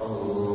لا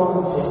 لوگوں سے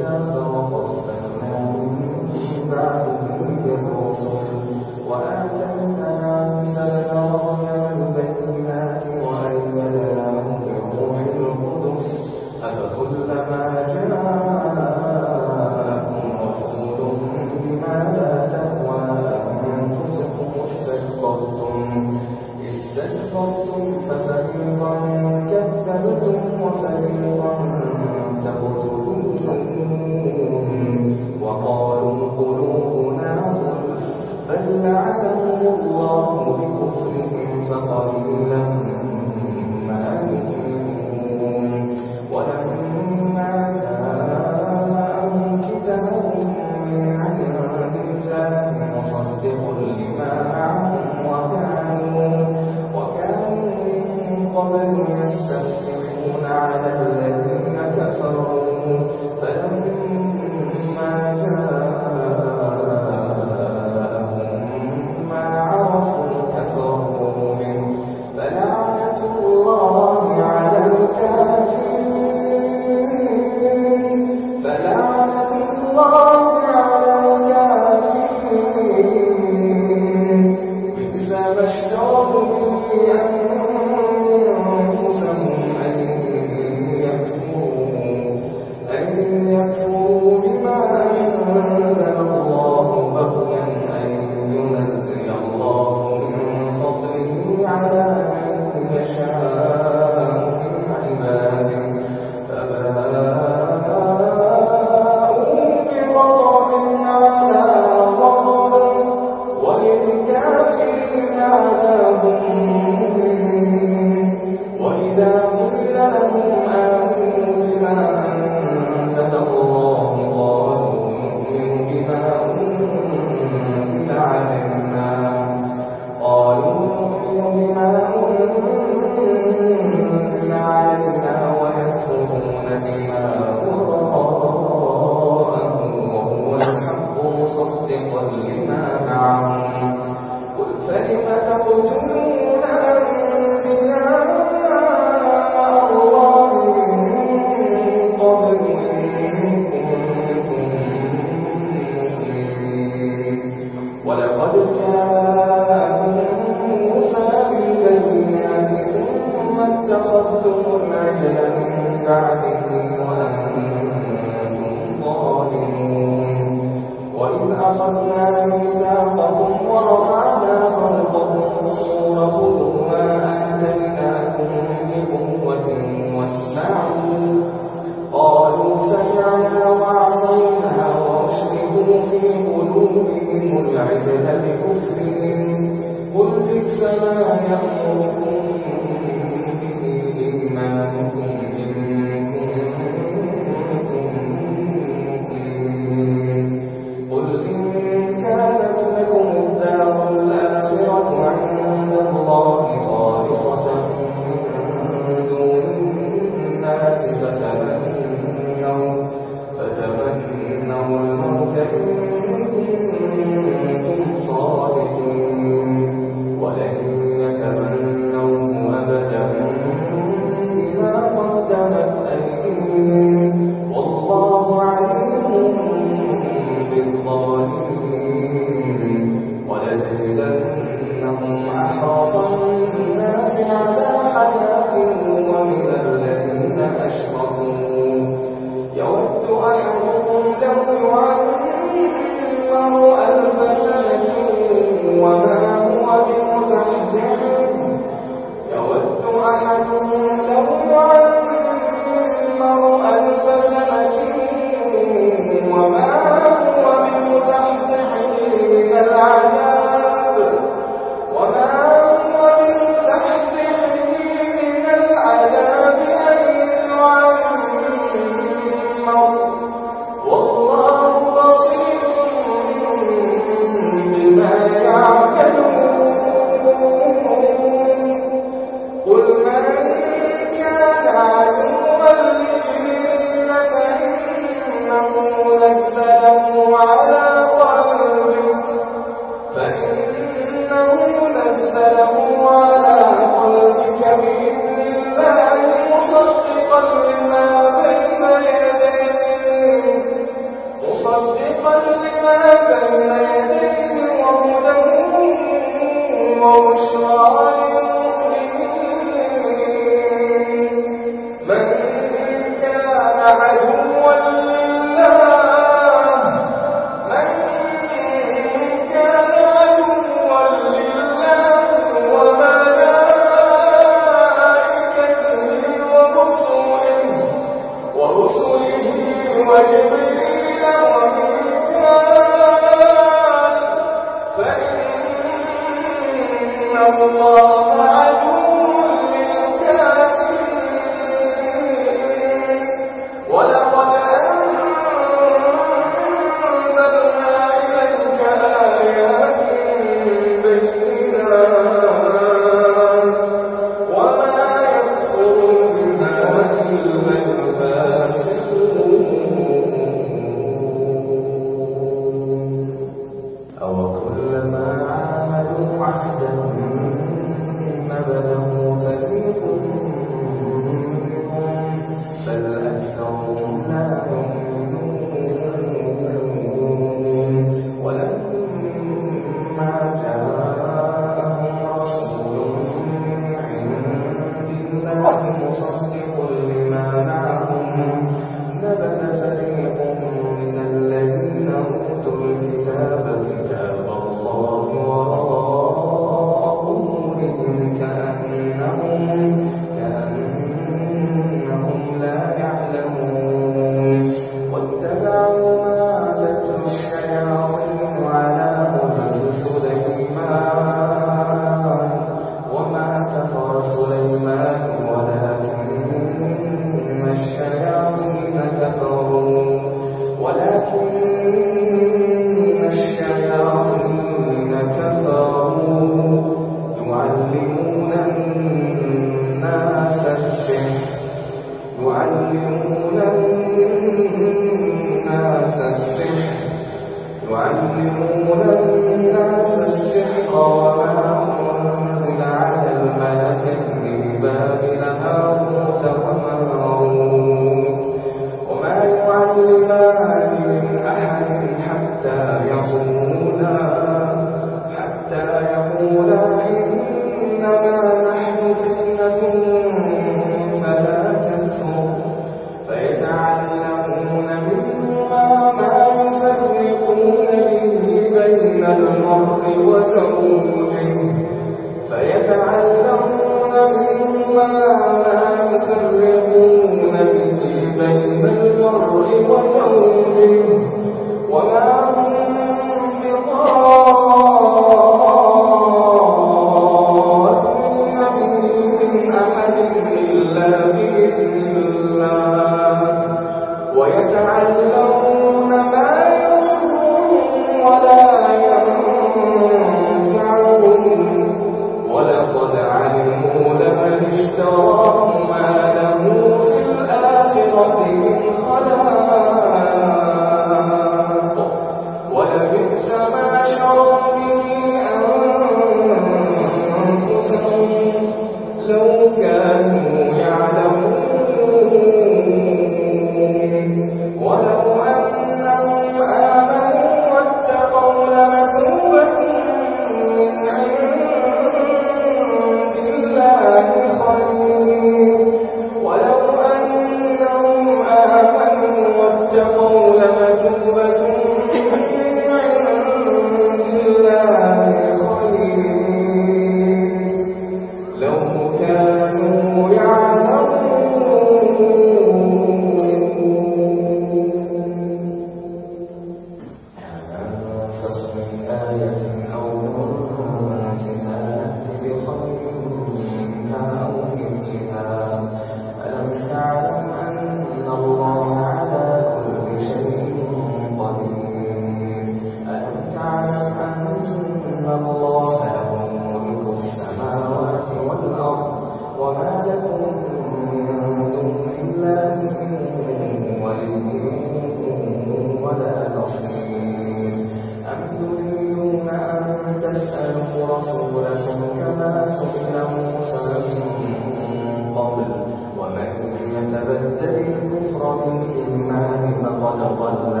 بات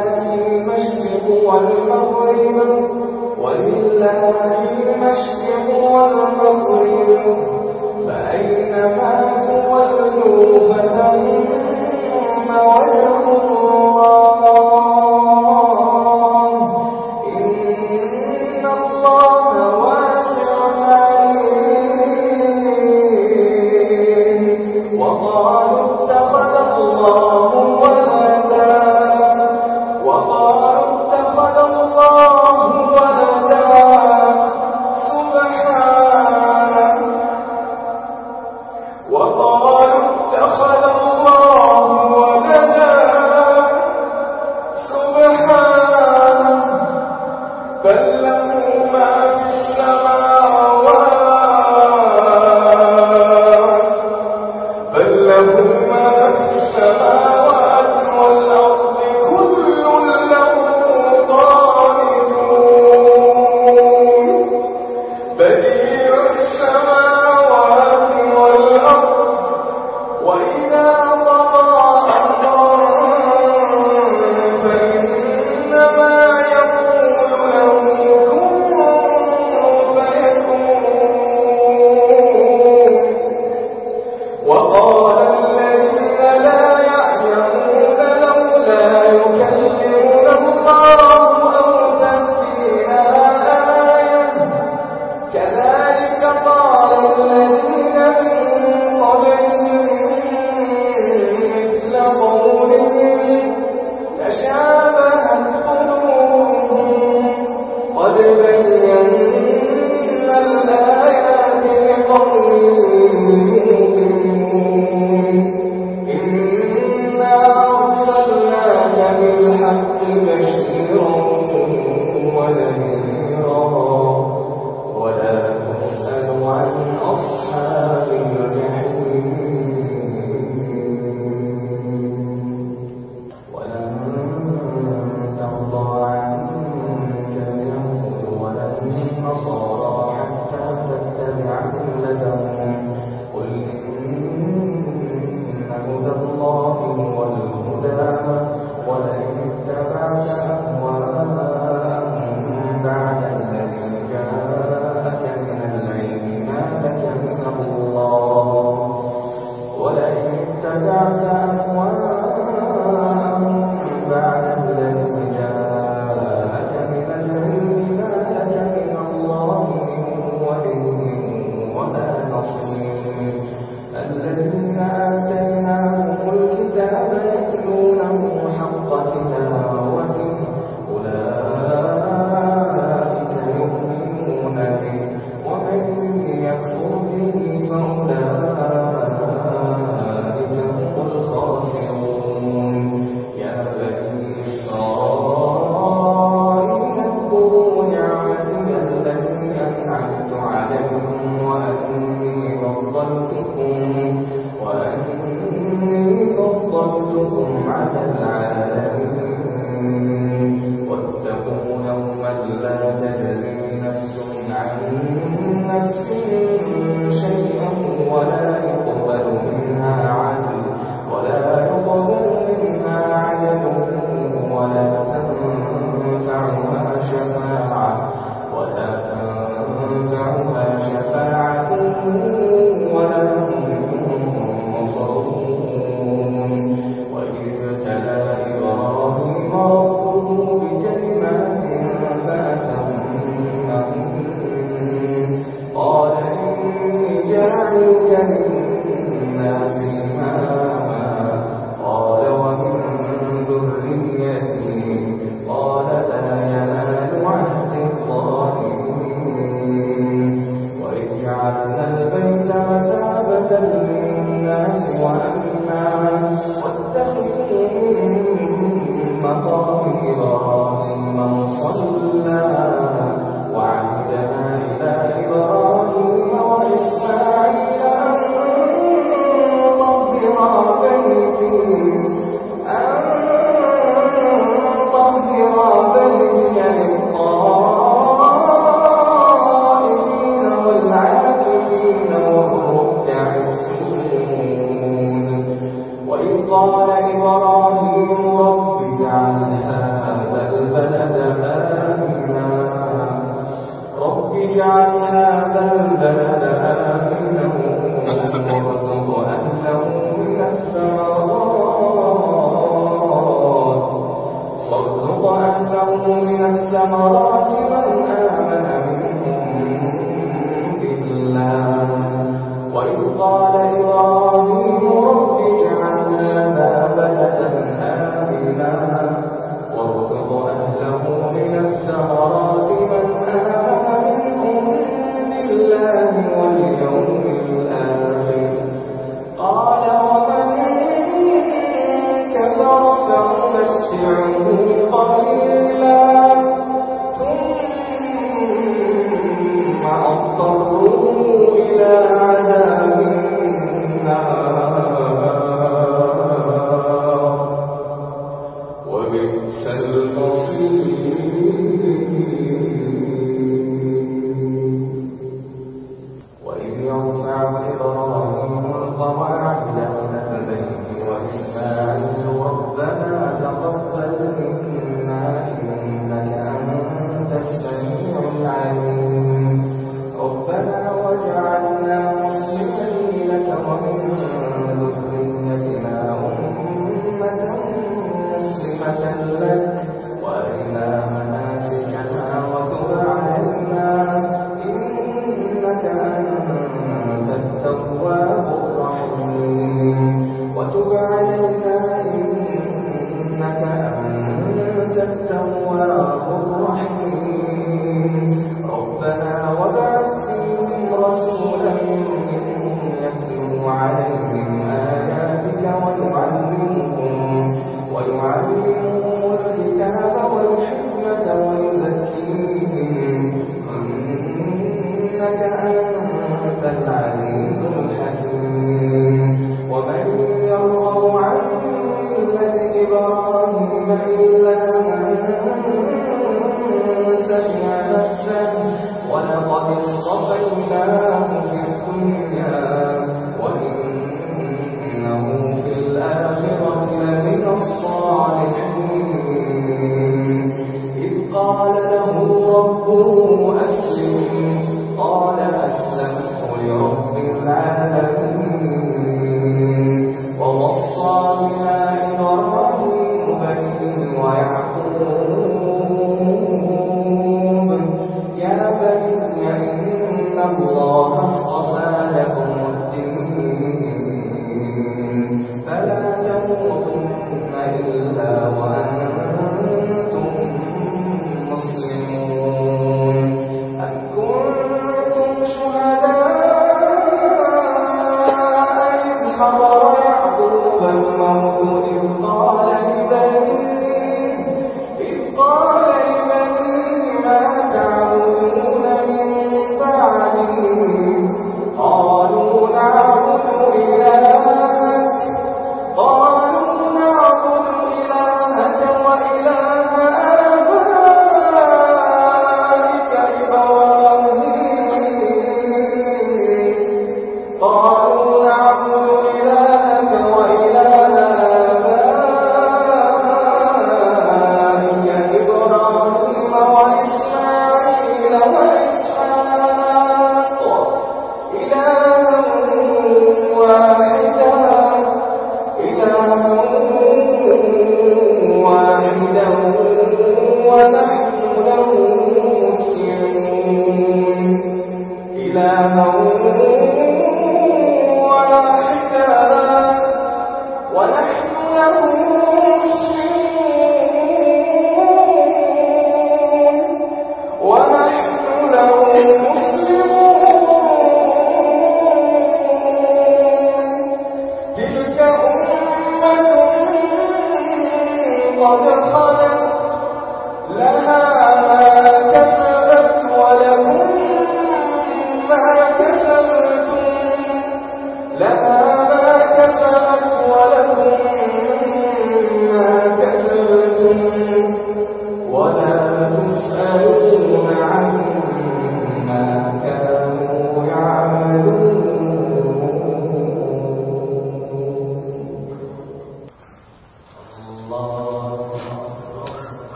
ولله المشرق والمغرب؟ ولله المشرق والمغرب فأينما تولوا فثم وجه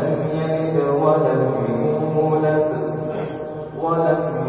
لم يلد ولم يولد ولم